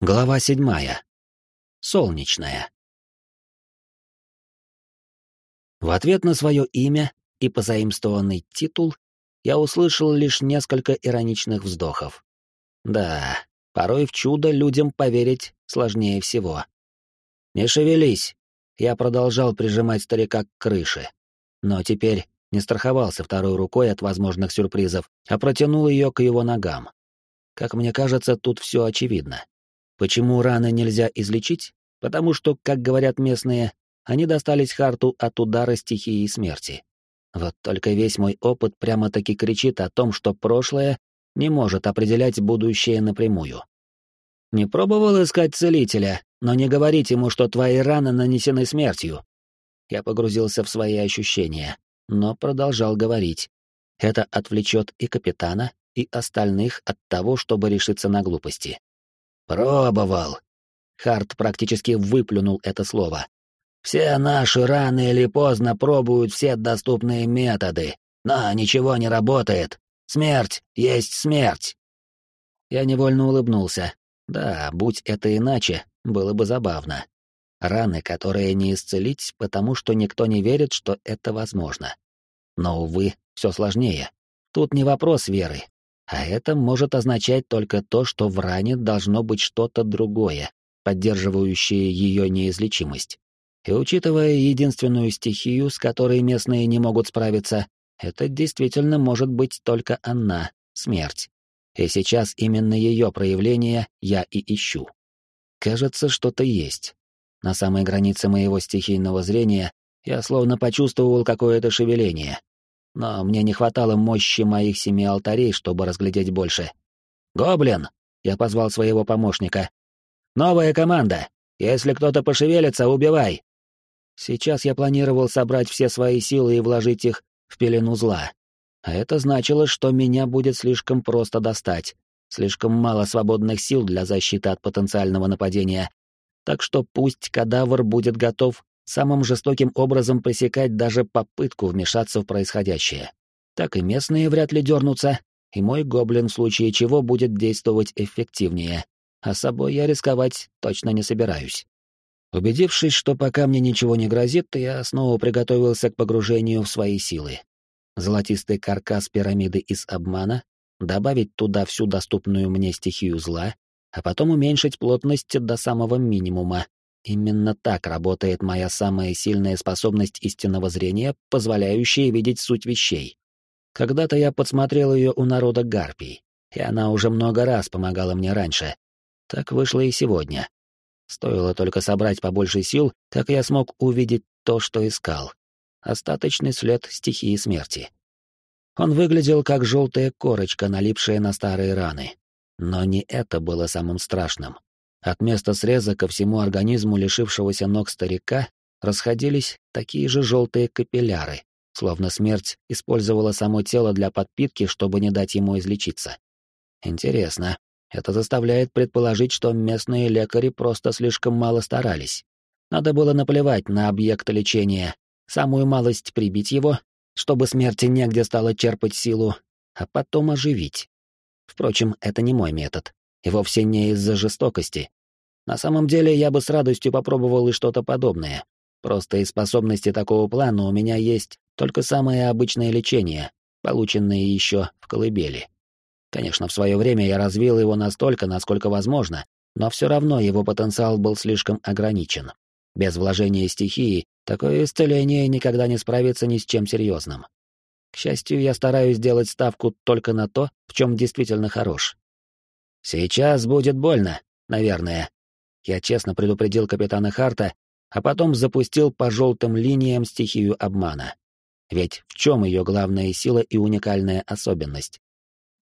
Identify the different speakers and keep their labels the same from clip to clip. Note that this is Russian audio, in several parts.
Speaker 1: Глава седьмая. Солнечная. В ответ на свое имя и позаимствованный титул я услышал лишь несколько ироничных вздохов. Да, порой в чудо людям поверить сложнее всего. «Не шевелись!» Я продолжал прижимать старика к крыше. Но теперь не страховался второй рукой от возможных сюрпризов, а протянул ее к его ногам. Как мне кажется, тут все очевидно. Почему раны нельзя излечить? Потому что, как говорят местные, они достались Харту от удара стихии смерти. Вот только весь мой опыт прямо-таки кричит о том, что прошлое не может определять будущее напрямую. Не пробовал искать целителя, но не говорить ему, что твои раны нанесены смертью. Я погрузился в свои ощущения, но продолжал говорить. Это отвлечет и капитана, и остальных от того, чтобы решиться на глупости. «Пробовал». Харт практически выплюнул это слово. «Все наши рано или поздно пробуют все доступные методы, но ничего не работает. Смерть есть смерть». Я невольно улыбнулся. Да, будь это иначе, было бы забавно. Раны, которые не исцелить, потому что никто не верит, что это возможно. Но, увы, все сложнее. Тут не вопрос веры, а это может означать только то, что в ране должно быть что-то другое, поддерживающее ее неизлечимость. И учитывая единственную стихию, с которой местные не могут справиться, это действительно может быть только она, смерть. И сейчас именно ее проявление я и ищу. Кажется, что-то есть. На самой границе моего стихийного зрения я словно почувствовал какое-то шевеление, но мне не хватало мощи моих семи алтарей, чтобы разглядеть больше. «Гоблин!» — я позвал своего помощника. «Новая команда! Если кто-то пошевелится, убивай!» Сейчас я планировал собрать все свои силы и вложить их в пелену зла. А это значило, что меня будет слишком просто достать, слишком мало свободных сил для защиты от потенциального нападения. Так что пусть кадавр будет готов самым жестоким образом пресекать даже попытку вмешаться в происходящее. Так и местные вряд ли дернутся, и мой гоблин в случае чего будет действовать эффективнее, а собой я рисковать точно не собираюсь. Убедившись, что пока мне ничего не грозит, я снова приготовился к погружению в свои силы. Золотистый каркас пирамиды из обмана, добавить туда всю доступную мне стихию зла, а потом уменьшить плотность до самого минимума, Именно так работает моя самая сильная способность истинного зрения, позволяющая видеть суть вещей. Когда-то я подсмотрел ее у народа Гарпий, и она уже много раз помогала мне раньше. Так вышло и сегодня. Стоило только собрать побольше сил, как я смог увидеть то, что искал. Остаточный след стихии смерти. Он выглядел как желтая корочка, налипшая на старые раны. Но не это было самым страшным. От места среза ко всему организму лишившегося ног старика расходились такие же желтые капилляры, словно смерть использовала само тело для подпитки, чтобы не дать ему излечиться. Интересно, это заставляет предположить, что местные лекари просто слишком мало старались. Надо было наплевать на объект лечения, самую малость прибить его, чтобы смерти негде стало черпать силу, а потом оживить. Впрочем, это не мой метод. И вовсе не из-за жестокости. На самом деле я бы с радостью попробовал и что-то подобное. Просто из способности такого плана у меня есть только самое обычное лечение, полученное еще в колыбели. Конечно, в свое время я развил его настолько, насколько возможно, но все равно его потенциал был слишком ограничен. Без вложения стихии такое исцеление никогда не справится ни с чем серьезным. К счастью, я стараюсь делать ставку только на то, в чем действительно хорош. «Сейчас будет больно, наверное». Я честно предупредил капитана Харта, а потом запустил по желтым линиям стихию обмана. Ведь в чем ее главная сила и уникальная особенность?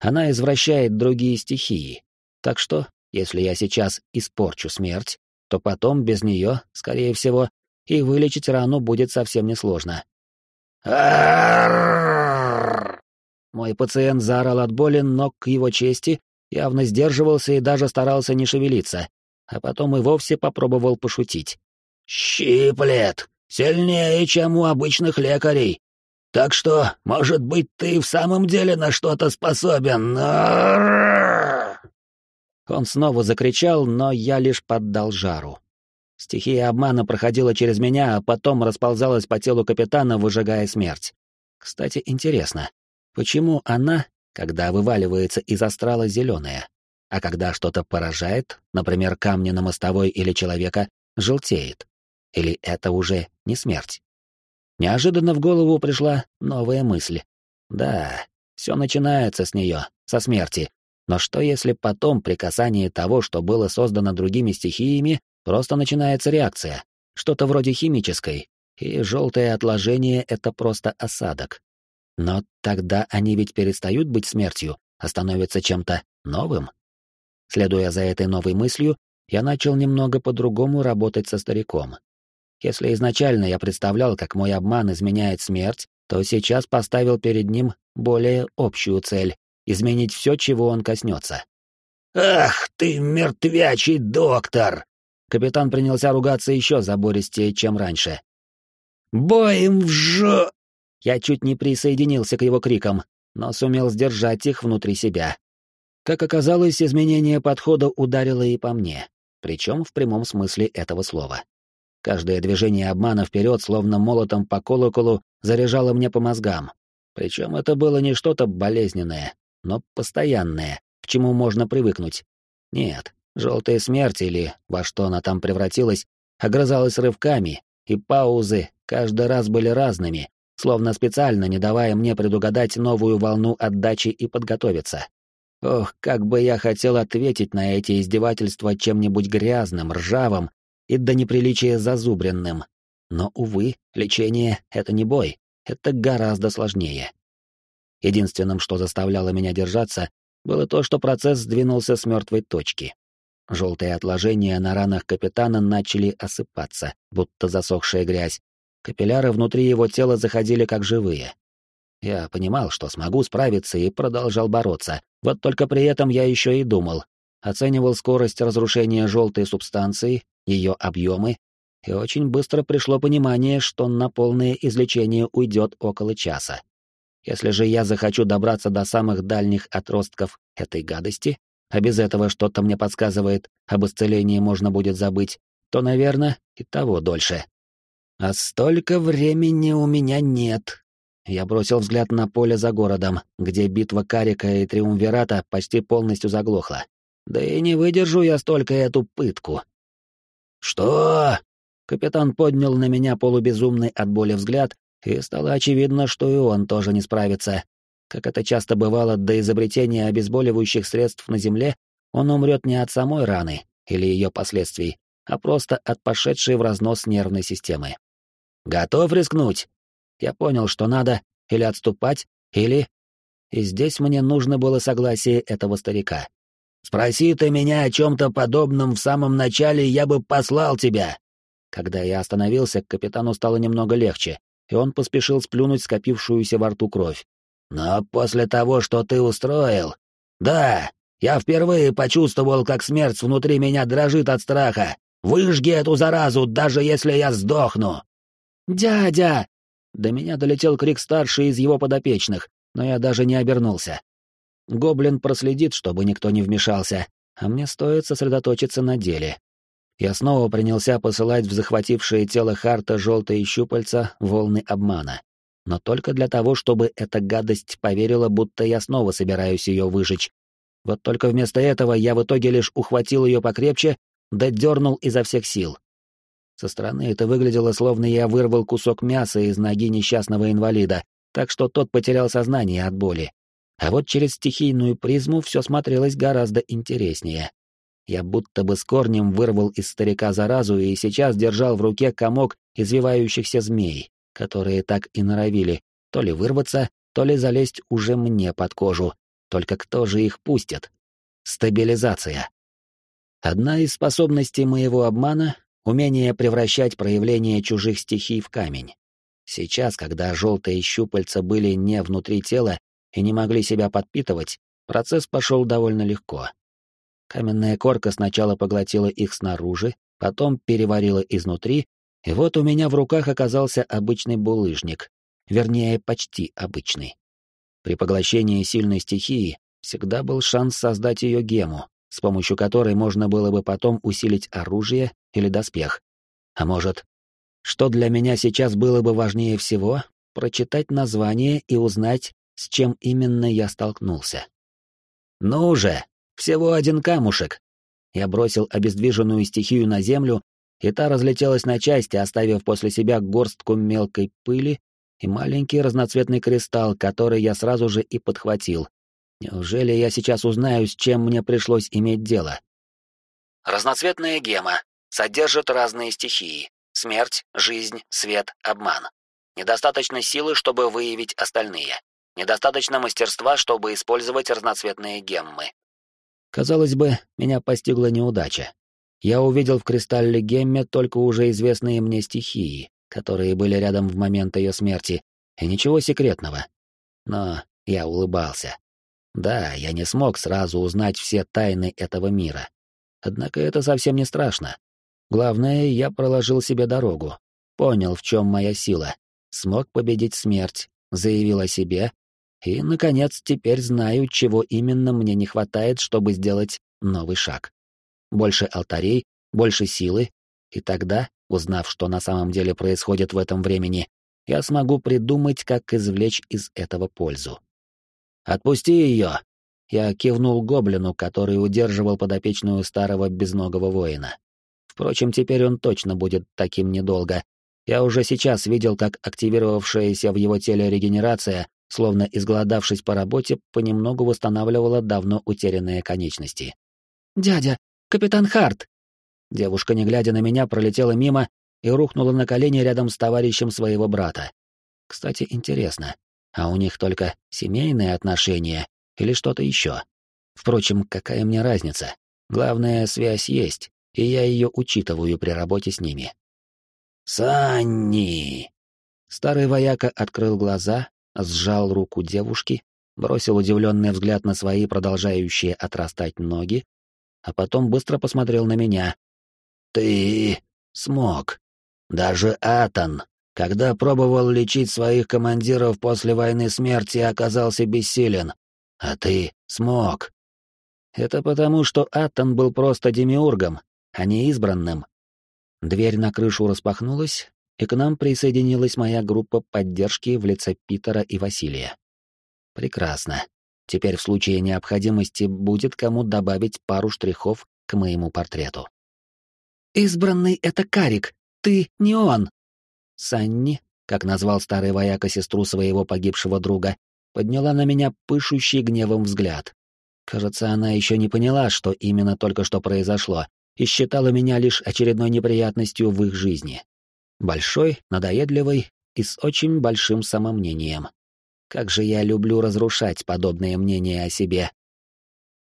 Speaker 1: Она извращает другие стихии. Так что, если я сейчас испорчу смерть, то потом без нее, скорее всего, и вылечить рану будет совсем несложно. Мой пациент заорал от боли, но к его чести явно сдерживался и даже старался не шевелиться, а потом и вовсе попробовал пошутить. «Щиплет! Сильнее, чем у обычных лекарей! Так что, может быть, ты в самом деле на что-то способен, Он снова закричал, но я лишь поддал жару. Стихия обмана проходила через меня, а потом расползалась по телу капитана, выжигая смерть. Кстати, интересно, почему она, когда вываливается из астрала, зеленая, а когда что-то поражает, например, камни на мостовой или человека, желтеет? Или это уже не смерть? Неожиданно в голову пришла новая мысль. Да, все начинается с нее, со смерти. Но что если потом, при касании того, что было создано другими стихиями, просто начинается реакция, что-то вроде химической, и желтое отложение — это просто осадок. Но тогда они ведь перестают быть смертью, а становятся чем-то новым. Следуя за этой новой мыслью, я начал немного по-другому работать со стариком. Если изначально я представлял, как мой обман изменяет смерть, то сейчас поставил перед ним более общую цель — изменить все, чего он коснется.
Speaker 2: «Ах ты, мертвячий доктор!»
Speaker 1: Капитан принялся ругаться еще забористее, чем раньше.
Speaker 2: «Боем в жо...»
Speaker 1: Я чуть не присоединился к его крикам, но сумел сдержать их внутри себя. Как оказалось, изменение подхода ударило и по мне, причем в прямом смысле этого слова. Каждое движение обмана вперед, словно молотом по колоколу, заряжало мне по мозгам. Причем это было не что-то болезненное, но постоянное, к чему можно привыкнуть. Нет, желтая смерть или во что она там превратилась, огрызалась рывками, и паузы каждый раз были разными, словно специально не давая мне предугадать новую волну отдачи и подготовиться. Ох, как бы я хотел ответить на эти издевательства чем-нибудь грязным, ржавым и до неприличия зазубренным. Но, увы, лечение — это не бой, это гораздо сложнее. Единственным, что заставляло меня держаться, было то, что процесс сдвинулся с мертвой точки. Желтые отложения на ранах капитана начали осыпаться, будто засохшая грязь. Капилляры внутри его тела заходили как живые. Я понимал, что смогу справиться и продолжал бороться. Вот только при этом я еще и думал. Оценивал скорость разрушения желтой субстанции, ее объемы, и очень быстро пришло понимание, что на полное излечение уйдет около часа. Если же я захочу добраться до самых дальних отростков этой гадости, а без этого что-то мне подсказывает, об исцелении можно будет забыть, то, наверное, и того дольше. А столько времени у меня нет. Я бросил взгляд на поле за городом, где битва Карика и Триумвирата почти полностью заглохла. Да и не выдержу я столько эту пытку.
Speaker 2: «Что?»
Speaker 1: Капитан поднял на меня полубезумный от боли взгляд, и стало очевидно, что и он тоже не справится. Как это часто бывало до изобретения обезболивающих средств на Земле, он умрет не от самой раны или ее последствий, а просто от пошедшей в разнос нервной системы. «Готов рискнуть?» Я понял, что надо или отступать, или... И здесь мне нужно было согласие этого старика.
Speaker 2: «Спроси ты меня о чем-то подобном в самом начале, я бы послал тебя!»
Speaker 1: Когда я остановился, капитану стало немного легче, и он поспешил сплюнуть скопившуюся во рту кровь.
Speaker 2: «Но после того, что ты устроил...» «Да, я впервые почувствовал, как смерть внутри меня дрожит от страха. Выжги эту заразу, даже если я сдохну!»
Speaker 1: «Дядя!» До меня долетел крик старший из его подопечных, но я даже не обернулся. Гоблин проследит, чтобы никто не вмешался, а мне стоит сосредоточиться на деле. Я снова принялся посылать в захватившее тело Харта желтые щупальца волны обмана. Но только для того, чтобы эта гадость поверила, будто я снова собираюсь ее выжечь. Вот только вместо этого я в итоге лишь ухватил ее покрепче, да дернул изо всех сил. Со стороны это выглядело, словно я вырвал кусок мяса из ноги несчастного инвалида, так что тот потерял сознание от боли. А вот через стихийную призму все смотрелось гораздо интереснее. Я будто бы с корнем вырвал из старика заразу и сейчас держал в руке комок извивающихся змей, которые так и норовили то ли вырваться, то ли залезть уже мне под кожу. Только кто же их пустит? Стабилизация. Одна из способностей моего обмана — умение превращать проявление чужих стихий в камень. Сейчас, когда желтые щупальца были не внутри тела, и не могли себя подпитывать, процесс пошел довольно легко. Каменная корка сначала поглотила их снаружи, потом переварила изнутри, и вот у меня в руках оказался обычный булыжник, вернее, почти обычный. При поглощении сильной стихии всегда был шанс создать ее гему, с помощью которой можно было бы потом усилить оружие или доспех. А может, что для меня сейчас было бы важнее всего, прочитать название и узнать, с чем именно я столкнулся. «Ну же! Всего один камушек!» Я бросил обездвиженную стихию на землю, и та разлетелась на части, оставив после себя горстку мелкой пыли и маленький разноцветный кристалл, который я сразу же и подхватил. Неужели я сейчас узнаю, с чем мне пришлось иметь дело? Разноцветная гема содержит разные стихии. Смерть, жизнь, свет, обман. Недостаточно силы, чтобы выявить остальные. Недостаточно мастерства, чтобы использовать разноцветные геммы. Казалось бы, меня постигла неудача. Я увидел в кристалле гемме только уже известные мне стихии, которые были рядом в момент ее смерти, и ничего секретного. Но я улыбался. Да, я не смог сразу узнать все тайны этого мира. Однако это совсем не страшно. Главное, я проложил себе дорогу, понял, в чем моя сила, смог победить смерть, заявил о себе, и, наконец, теперь знаю, чего именно мне не хватает, чтобы сделать новый шаг. Больше алтарей, больше силы, и тогда Узнав, что на самом деле происходит в этом времени, я смогу придумать, как извлечь из этого пользу. «Отпусти ее!» Я кивнул гоблину, который удерживал подопечную старого безногого воина. Впрочем, теперь он точно будет таким недолго. Я уже сейчас видел, как активировавшаяся в его теле регенерация, словно изголодавшись по работе, понемногу восстанавливала давно утерянные конечности. «Дядя, капитан Харт!» Девушка, не глядя на меня, пролетела мимо и рухнула на колени рядом с товарищем своего брата. Кстати, интересно, а у них только семейные отношения или что-то еще? Впрочем, какая мне разница? Главное, связь есть, и я ее учитываю при работе с ними. «Санни!» Старый вояка открыл глаза, сжал руку девушки, бросил удивленный взгляд на свои продолжающие отрастать ноги, а потом быстро посмотрел на меня, ты смог. Даже Атон, когда пробовал лечить своих командиров после войны смерти, оказался бессилен. А ты смог. Это потому, что Атон был просто демиургом, а не избранным. Дверь на крышу распахнулась, и к нам присоединилась моя группа поддержки в лице Питера и Василия. Прекрасно. Теперь в случае необходимости будет кому добавить пару штрихов к моему портрету. «Избранный — это Карик, ты не он!» Санни, как назвал старый вояка сестру своего погибшего друга, подняла на меня пышущий гневом взгляд. Кажется, она еще не поняла, что именно только что произошло, и считала меня лишь очередной неприятностью в их жизни. Большой, надоедливый и с очень большим самомнением. Как же я люблю разрушать подобные мнения о себе.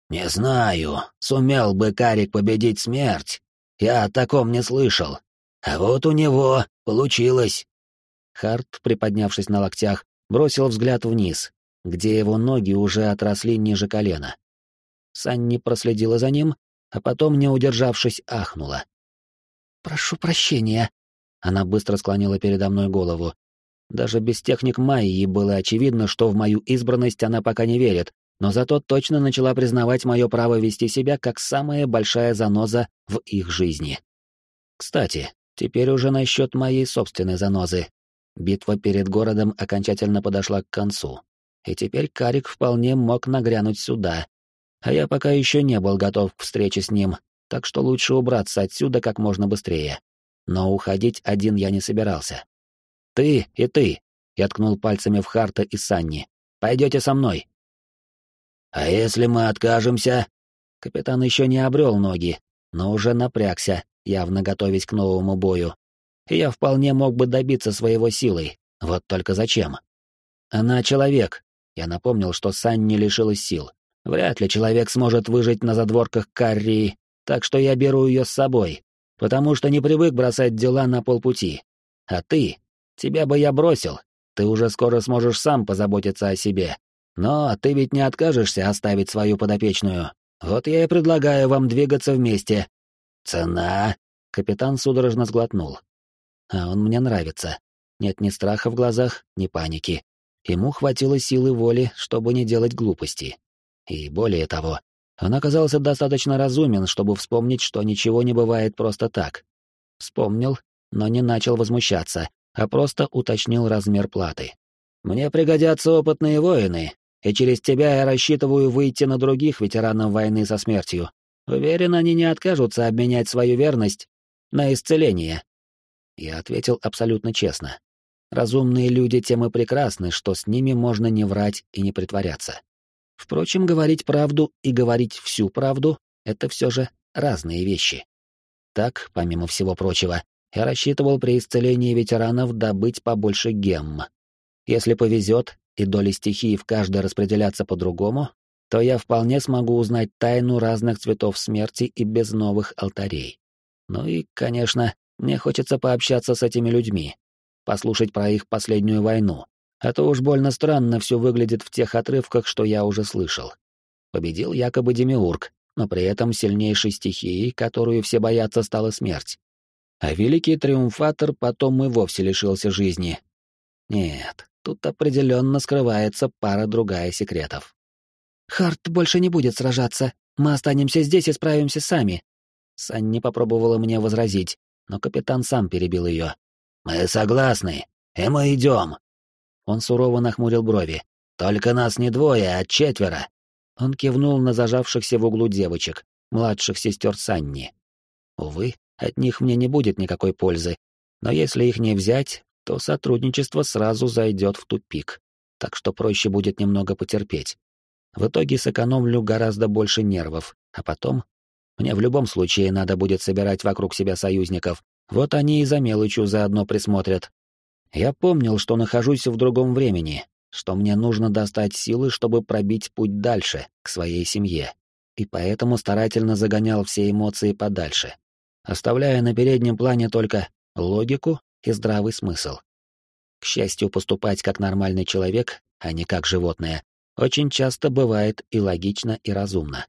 Speaker 1: «Не знаю, сумел бы Карик победить смерть, я о таком не слышал. А вот у него получилось. Харт, приподнявшись на локтях, бросил взгляд вниз, где его ноги уже отросли ниже колена. Санни проследила за ним, а потом, не удержавшись, ахнула. «Прошу прощения». Она быстро склонила передо мной голову. Даже без техник Майи было очевидно, что в мою избранность она пока не верит, но зато точно начала признавать мое право вести себя как самая большая заноза в их жизни. Кстати, теперь уже насчет моей собственной занозы. Битва перед городом окончательно подошла к концу, и теперь Карик вполне мог нагрянуть сюда, а я пока еще не был готов к встрече с ним, так что лучше убраться отсюда как можно быстрее. Но уходить один я не собирался. «Ты и ты!» — я ткнул пальцами в Харта и Санни. «Пойдете со мной!» «А если мы откажемся?» Капитан еще не обрел ноги, но уже напрягся, явно готовясь к новому бою. Я вполне мог бы добиться своего силой, вот только зачем? Она человек. Я напомнил, что Санни лишилась сил. Вряд ли человек сможет выжить на задворках Каррии, так что я беру ее с собой, потому что не привык бросать дела на полпути. А ты? Тебя бы я бросил. Ты уже скоро сможешь сам позаботиться о себе, но ты ведь не откажешься оставить свою подопечную. Вот я и предлагаю вам двигаться вместе. Цена? Капитан судорожно сглотнул. А он мне нравится. Нет ни страха в глазах, ни паники. Ему хватило силы воли, чтобы не делать глупости. И более того, Он оказался достаточно разумен, чтобы вспомнить, что ничего не бывает просто так. Вспомнил, но не начал возмущаться, а просто уточнил размер платы. «Мне пригодятся опытные воины, и через тебя я рассчитываю выйти на других ветеранов войны со смертью. Уверен, они не откажутся обменять свою верность на исцеление». Я ответил абсолютно честно. Разумные люди тем и прекрасны, что с ними можно не врать и не притворяться. Впрочем, говорить правду и говорить всю правду — это все же разные вещи. Так, помимо всего прочего, я рассчитывал при исцелении ветеранов добыть побольше гемм. Если повезет, и доли стихии в каждой распределятся по-другому, то я вполне смогу узнать тайну разных цветов смерти и без новых алтарей. Ну и, конечно, мне хочется пообщаться с этими людьми, послушать про их последнюю войну, а то уж больно странно все выглядит в тех отрывках, что я уже слышал. Победил якобы Демиург, но при этом сильнейшей стихией, которую все боятся, стала смерть. А великий триумфатор потом и вовсе лишился жизни. Нет, тут определенно скрывается пара-другая секретов. «Харт больше не будет сражаться. Мы останемся здесь и справимся сами». Санни попробовала мне возразить, но капитан сам перебил ее. «Мы согласны, и мы идем». Он сурово нахмурил брови. «Только нас не двое, а четверо». Он кивнул на зажавшихся в углу девочек, младших сестер Санни. Увы, от них мне не будет никакой пользы, но если их не взять, то сотрудничество сразу зайдет в тупик, так что проще будет немного потерпеть. В итоге сэкономлю гораздо больше нервов, а потом... Мне в любом случае надо будет собирать вокруг себя союзников, вот они и за мелочью заодно присмотрят. Я помнил, что нахожусь в другом времени, что мне нужно достать силы, чтобы пробить путь дальше, к своей семье, и поэтому старательно загонял все эмоции подальше, оставляя на переднем плане только логику и здравый смысл. К счастью, поступать как нормальный человек, а не как животное, очень часто бывает и логично, и разумно.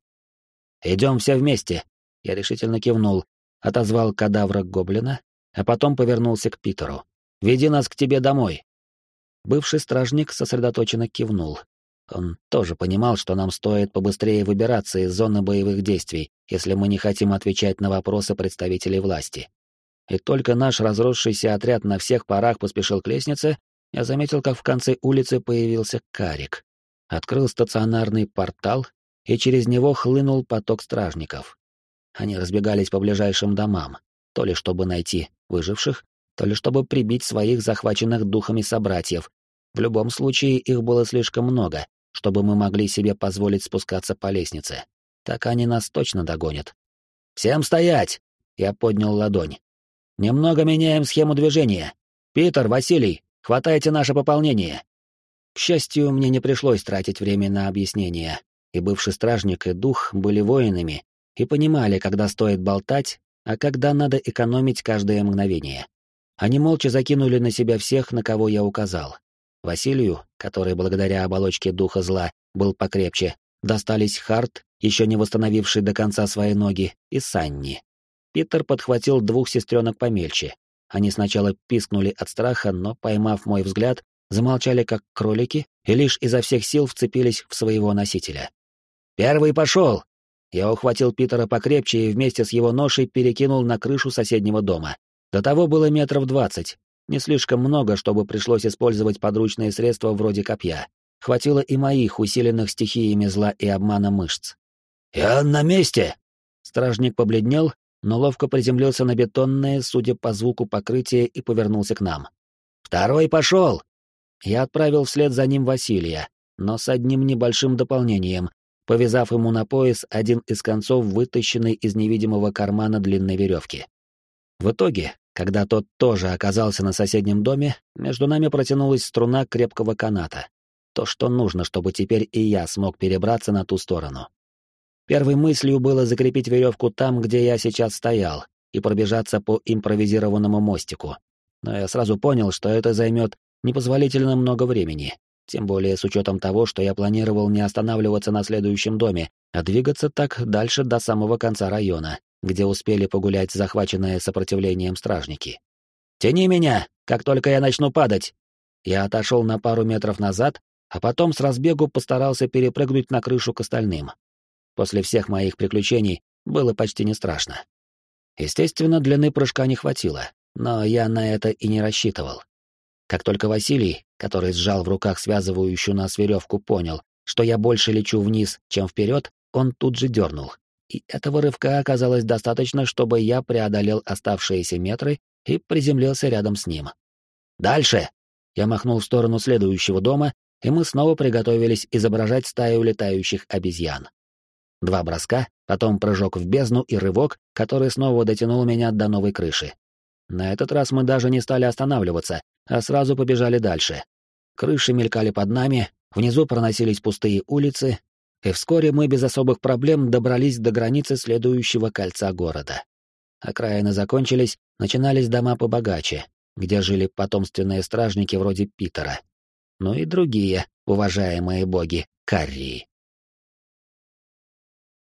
Speaker 1: «Идем все вместе», — я решительно кивнул, отозвал кадавра гоблина, а потом повернулся к Питеру. «Веди нас к тебе домой». Бывший стражник сосредоточенно кивнул. Он тоже понимал, что нам стоит побыстрее выбираться из зоны боевых действий, если мы не хотим отвечать на вопросы представителей власти. И только наш разросшийся отряд на всех парах поспешил к лестнице, я заметил, как в конце улицы появился карик. Открыл стационарный портал, и через него хлынул поток стражников. Они разбегались по ближайшим домам, то ли чтобы найти выживших, то ли чтобы прибить своих захваченных духами собратьев. В любом случае их было слишком много, чтобы мы могли себе позволить спускаться по лестнице. Так они нас точно догонят. «Всем стоять!» — я поднял ладонь. «Немного меняем схему движения. Питер, Василий, хватайте наше пополнение». К счастью, мне не пришлось тратить время на объяснение, и бывший стражник и дух были воинами и понимали, когда стоит болтать, а когда надо экономить каждое мгновение. Они молча закинули на себя всех, на кого я указал. Василию, который благодаря оболочке духа зла был покрепче, достались Харт, еще не восстановивший до конца свои ноги, и Санни. Питер подхватил двух сестренок помельче. Они сначала пискнули от страха, но, поймав мой взгляд, замолчали как кролики и лишь изо всех сил вцепились в своего носителя. «Первый пошел!» Я ухватил Питера покрепче и вместе с его ношей перекинул на крышу соседнего дома. До того было метров двадцать. Не слишком много, чтобы пришлось использовать подручные средства вроде копья. Хватило и моих усиленных стихиями зла и обмана мышц. «Я на месте!» Стражник побледнел, но ловко приземлился на бетонное, судя по звуку покрытия, и повернулся к нам. «Второй пошел!» Я отправил вслед за ним Василия, но с одним небольшим дополнением, повязав ему на пояс один из концов вытащенной из невидимого кармана длинной веревки. В итоге, когда тот тоже оказался на соседнем доме, между нами протянулась струна крепкого каната. То, что нужно, чтобы теперь и я смог перебраться на ту сторону. Первой мыслью было закрепить веревку там, где я сейчас стоял, и пробежаться по импровизированному мостику. Но я сразу понял, что это займет непозволительно много времени, тем более с учетом того, что я планировал не останавливаться на следующем доме, а двигаться так дальше до самого конца района, где успели погулять захваченные сопротивлением стражники. «Тяни меня, как только я начну падать!» Я отошел на пару метров назад, а потом с разбегу постарался перепрыгнуть на крышу к остальным. После всех моих приключений было почти не страшно. Естественно, длины прыжка не хватило, но я на это и не рассчитывал. Как только Василий, который сжал в руках связывающую нас веревку, понял, что я больше лечу вниз, чем вперед, он тут же дернул. И этого рывка оказалось достаточно, чтобы я преодолел оставшиеся метры и приземлился рядом с ним. «Дальше!» Я махнул в сторону следующего дома, и мы снова приготовились изображать стаю летающих обезьян. Два броска, потом прыжок в бездну и рывок, который снова дотянул меня до новой крыши. На этот раз мы даже не стали останавливаться, а сразу побежали дальше. Крыши мелькали под нами, внизу проносились пустые улицы, и вскоре мы без особых проблем добрались до границы следующего кольца города. Окраины закончились, начинались дома побогаче, где жили потомственные стражники вроде Питера. Ну и другие, уважаемые боги, Каррии.